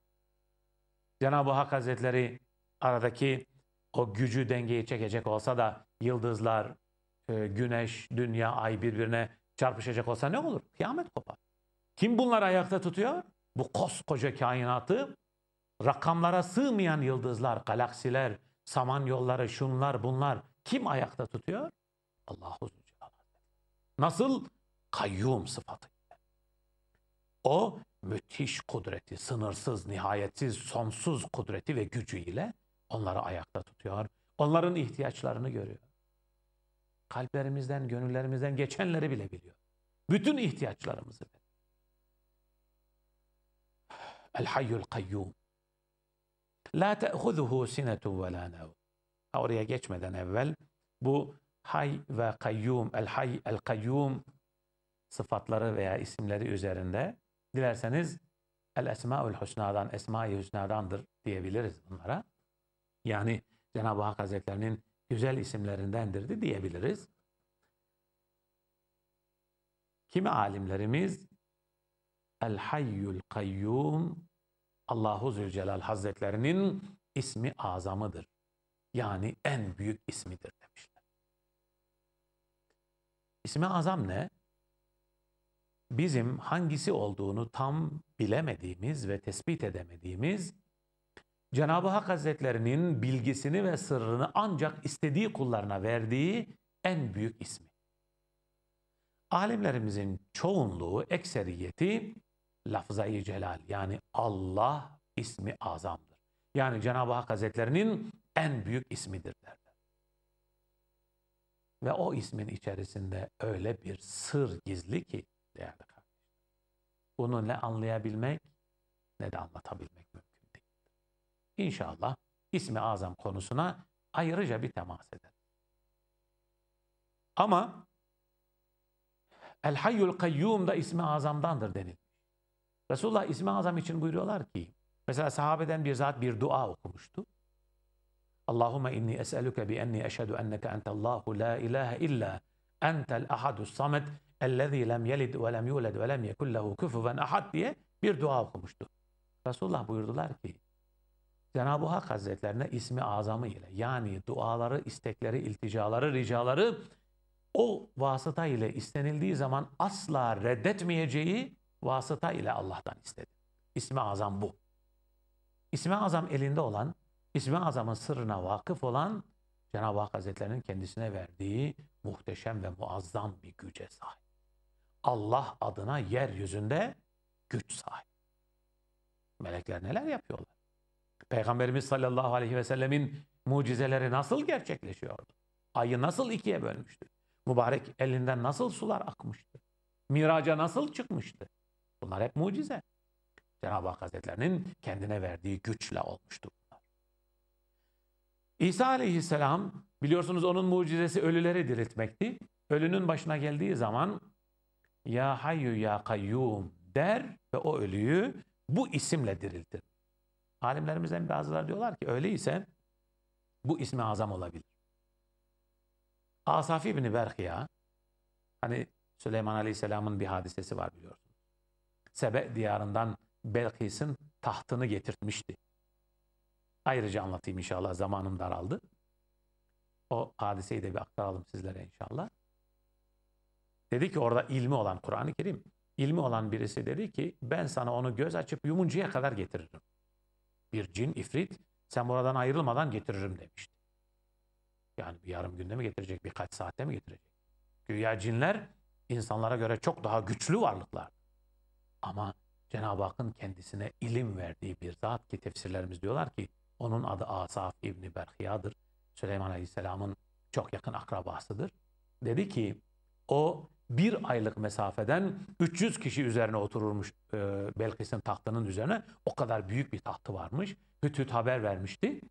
Cenab-ı Hak Hazretleri aradaki o gücü dengeye çekecek olsa da yıldızlar, e, güneş, dünya, ay birbirine çarpışacak olsa ne olur? Kıyamet kopar. Kim bunları ayakta tutuyor? Bu koskoca kainatı rakamlara sığmayan yıldızlar, galaksiler, samanyolları, şunlar, bunlar kim ayakta tutuyor? Allahu Zülcelal Nasıl? Kayyum sıfatı. O müthiş kudreti, sınırsız, nihayetsiz, sonsuz kudreti ve gücüyle onları ayakta tutuyor. Onların ihtiyaçlarını görüyor. kalplerimizden, gönüllerimizden geçenleri bile biliyor. Bütün ihtiyaçlarımızı biliyor. El hayyul kayyum. La te'huzuhu sinetu ve la nev. Oraya geçmeden evvel bu hay ve kayyum, el hay, el kayyum sıfatları veya isimleri üzerinde dilerseniz el esmaül husnadan, esma-i husnadandır diyebiliriz bunlara. Yani Cenab-ı Hak Hazretlerinin güzel isimlerindendir de diyebiliriz. Kimi alimlerimiz El Hayyul Kayyum Allahu Zülcelal Hazretlerinin ismi azamıdır. Yani en büyük ismidir demişler. İsmi azam ne? Bizim hangisi olduğunu tam bilemediğimiz ve tespit edemediğimiz Cenab-ı Hak Hazretlerinin bilgisini ve sırrını ancak istediği kullarına verdiği en büyük ismi. Alimlerimizin çoğunluğu, ekseriyeti lafzayı celal yani Allah ismi azamdır. Yani Cenab-ı Hak Hazretlerinin en büyük ismidir derler. Ve o ismin içerisinde öyle bir sır gizli ki değerli kardeşler. Bunu ne anlayabilmek ne de anlatabilmek mümkün değil. İnşallah ismi azam konusuna ayrıca bir temas eder. Ama El Hayyul Kayyum da ismi azamdandır denilmiş. Resulullah ismi azam için buyuruyorlar ki mesela sahabeden bir zat bir dua okumuştu. Allahümme inni es'eluke bi enni eşhedü enneke entallahu la ilahe illa entel ahadus samet ellezî lem yelid ve lem yuled ve lem yekun küfüven ahad diye bir dua okumuştu. Resulullah buyurdular ki Cenab-ı Hak Hazretlerine ismi azamı ile yani duaları, istekleri, ilticaları, ricaları o vasıta ile istenildiği zaman asla reddetmeyeceği vasıta ile Allah'tan istedi. İsmi azam bu. İsmi azam elinde olan, ismi azamın sırrına vakıf olan Cenab-ı Hak Hazretlerinin kendisine verdiği muhteşem ve muazzam bir güce sahip. Allah adına yeryüzünde güç sahip. Melekler neler yapıyorlar? Peygamberimiz sallallahu aleyhi ve sellemin mucizeleri nasıl gerçekleşiyordu? Ayı nasıl ikiye bölmüştü? Mübarek elinden nasıl sular akmıştı? Miraca nasıl çıkmıştı? Bunlar hep mucize. Cenab-ı Hak Hazretlerinin kendine verdiği güçle olmuştu bunlar. İsa Aleyhisselam biliyorsunuz onun mucizesi ölüleri diriltmekti. Ölünün başına geldiği zaman Ya Hayyu Ya Kayyum der ve o ölüyü bu isimle diriltir. Alimlerimizden bazıları diyorlar ki öyleyse bu ismi azam olabilir. Asaf İbni Berhiya hani Süleyman Aleyhisselam'ın bir hadisesi var biliyorsunuz. Sebe diyarından Belkis'in tahtını getirtmişti. Ayrıca anlatayım inşallah zamanım daraldı. O hadiseyi de bir aktaralım sizlere inşallah. Dedi ki orada ilmi olan Kur'an-ı Kerim, ilmi olan birisi dedi ki ben sana onu göz açıp yumuncaya kadar getiririm. Bir cin, ifrit sen buradan ayrılmadan getiririm demişti. Yani bir yarım günde mi getirecek, birkaç saatte mi getirecek? Güya cinler insanlara göre çok daha güçlü varlıklar. Ama Cenab-ı Hakk'ın kendisine ilim verdiği bir zat ki tefsirlerimiz diyorlar ki onun adı Asaf İbni Berhiya'dır. Süleyman Aleyhisselam'ın çok yakın akrabasıdır. Dedi ki o bir aylık mesafeden 300 kişi üzerine otururmuş e, Belkıs'ın tahtının üzerine. O kadar büyük bir tahtı varmış. Hüt haber vermişti.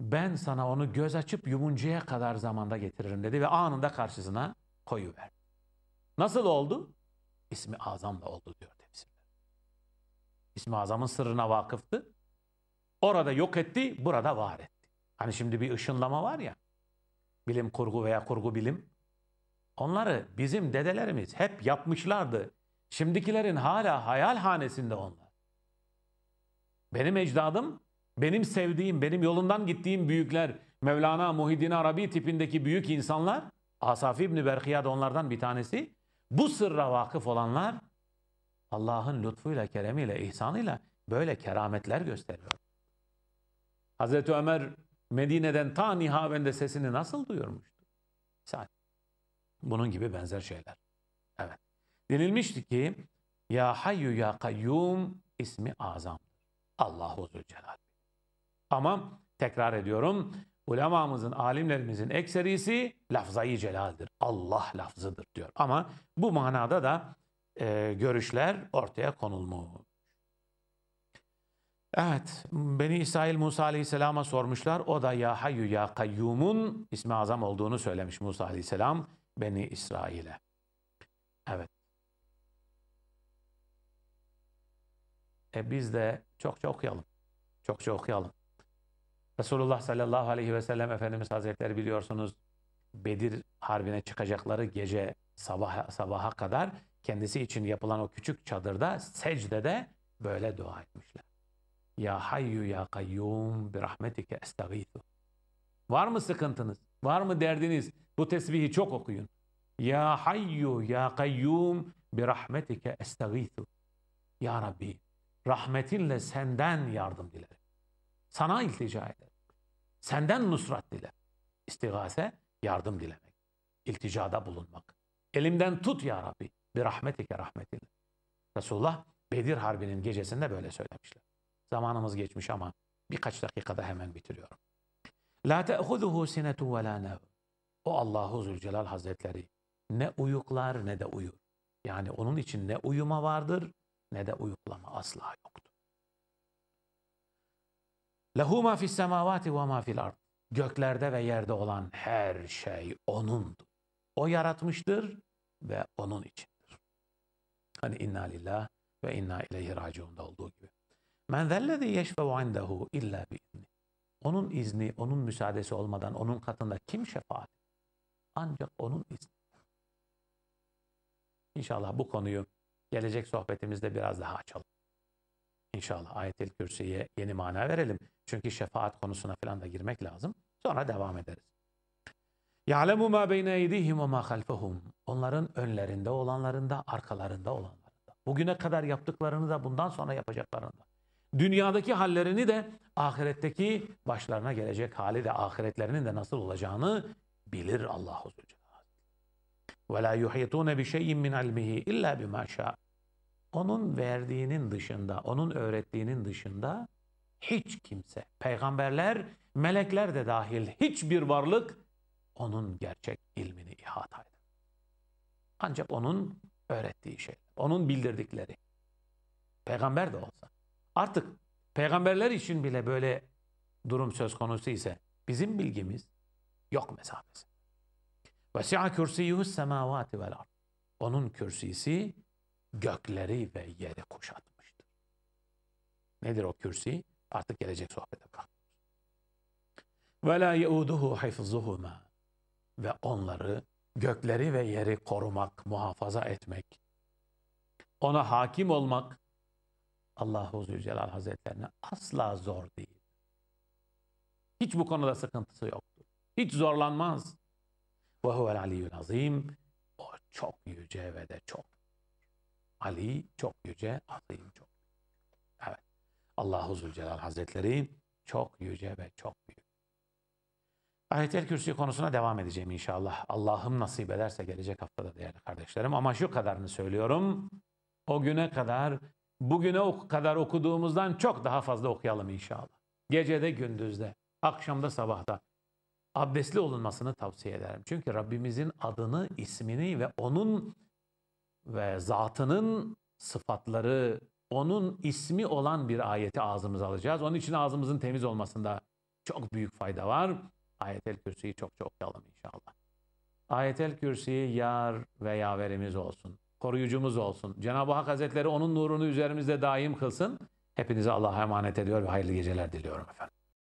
Ben sana onu göz açıp yumuncaya kadar zamanda getiririm dedi ve anında karşısına koyuverdi. Nasıl oldu? İsmi azamla oldu diyor tefsirler. İsmi azamın sırrına vakıftı. Orada yok etti, burada var etti. Hani şimdi bir ışınlama var ya, bilim kurgu veya kurgu bilim. Onları bizim dedelerimiz hep yapmışlardı. Şimdikilerin hala hayal hanesinde onlar. Benim ecdadım, benim sevdiğim, benim yolundan gittiğim büyükler, Mevlana Muhiddin Arabi tipindeki büyük insanlar, Asaf İbni Berhiya da onlardan bir tanesi, bu sırra vakıf olanlar Allah'ın lütfuyla, keremiyle, ihsanıyla böyle kerametler gösteriyor. Hazreti Ömer Medine'den ta Nihaven'de sesini nasıl duyurmuştu? Misal. Bunun gibi benzer şeyler. Evet. Denilmişti ki Ya Hayyu Ya Kayyum ismi azamdır. Allahu Zülcelal. Ama tekrar ediyorum ulemamızın, alimlerimizin ekserisi lafzayı celaldir. Allah lafzıdır diyor. Ama bu manada da e, görüşler ortaya konulmuş. Evet, Beni İsrail Musa Aleyhisselam'a sormuşlar. O da Ya Hayyu Ya Kayyum'un ismi azam olduğunu söylemiş Musa Aleyhisselam Beni İsrail'e. Evet. E biz de çokça okuyalım. Çokça okuyalım. Resulullah sallallahu aleyhi ve sellem Efendimiz Hazretleri biliyorsunuz Bedir Harbi'ne çıkacakları gece sabah, sabaha kadar kendisi için yapılan o küçük çadırda secdede böyle dua etmişler. Ya hayyu ya kayyum bi rahmetike estağithu. Var mı sıkıntınız? Var mı derdiniz? Bu tesbihi çok okuyun. Ya hayyu ya kayyum bi rahmetike estağithu. Ya Rabbi rahmetinle senden yardım dilerim. Sana iltica ederim. Senden nusrat dilerim. İstigase yardım dilemek. İlticada bulunmak. Elimden tut ya Rabbi. Bir rahmetike rahmetinle. Resulullah Bedir Harbi'nin gecesinde böyle söylemişler. Zamanımız geçmiş ama birkaç dakikada hemen bitiriyorum. La te'huduhu sinetu ve la. O Allahu Zülcelal Hazretleri ne uyuklar ne de uyur. Yani onun için ne uyuma vardır ne de uyuklama asla yoktur. Lehu ma fis semavati ve ma fil ard. Göklerde ve yerde olan her şey O'nundur. O yaratmıştır ve O'nun içindir. Hani inna lillah ve inna ileyhi raciun'da olduğu gibi. Men zellezî yeşfe'u indehu illa bi'izni. Onun izni, onun müsaadesi olmadan onun katında kim şefaat? Ancak onun izni. İnşallah bu konuyu gelecek sohbetimizde biraz daha açalım. İnşallah ayet-el kürsüye yeni mana verelim. Çünkü şefaat konusuna falan da girmek lazım. Sonra devam ederiz. Ma beyne eydihim ve ma halfehum. Onların önlerinde olanlarında, arkalarında olanlarında. Bugüne kadar yaptıklarını da bundan sonra yapacaklarında. Dünyadaki hallerini de ahiretteki başlarına gelecek hali de ahiretlerinin de nasıl olacağını bilir Allahu Zülcelal. Yuhitune bi şey'in min ilmihi illa bima şa. Onun verdiğinin dışında, onun öğrettiğinin dışında hiç kimse, peygamberler, melekler de dahil hiçbir varlık onun gerçek ilmini ihata eder. Ancak onun öğrettiği şey, onun bildirdikleri. Peygamber de olsa. Artık peygamberler için bile böyle durum söz konusu ise bizim bilgimiz yok mesafesi. Vesi'a kürsiyuhu semavati vel ard. Onun kürsisi gökleri ve yeri kuşatmıştır. Nedir o kürsi? Artık gelecek sohbete bırak. Ve la yeuduhu hifzuhuma. Ve onları gökleri ve yeri korumak, muhafaza etmek, ona hakim olmak Allahu Zülcelal Hazretlerine asla zor değil. Hiç bu konuda sıkıntısı yoktur. Hiç zorlanmaz. Ve huvel aliyyül azim. O çok yüce ve de çok. Ali çok yüce, azim çok. Evet. Allahu Zülcelal Hazretleri çok yüce ve çok büyük. Ayet-el Kürsi konusuna devam edeceğim inşallah. Allah'ım nasip ederse gelecek haftada değerli kardeşlerim. Ama şu kadarını söylüyorum. O güne kadar, bugüne kadar okuduğumuzdan çok daha fazla okuyalım inşallah. Gecede, gündüzde, akşamda, sabahta. Abdestli olunmasını tavsiye ederim. Çünkü Rabbimizin adını, ismini ve onun ve zatının sıfatları, onun ismi olan bir ayeti ağzımıza alacağız. Onun için ağzımızın temiz olmasında çok büyük fayda var. Ayetel Kürsi'yi çok çok okuyalım inşallah. Ayetel Kürsi yar ve yaverimiz olsun. Koruyucumuz olsun. Cenab-ı Hak Hazretleri onun nurunu üzerimizde daim kılsın. Hepinize Allah'a emanet ediyor ve hayırlı geceler diliyorum efendim.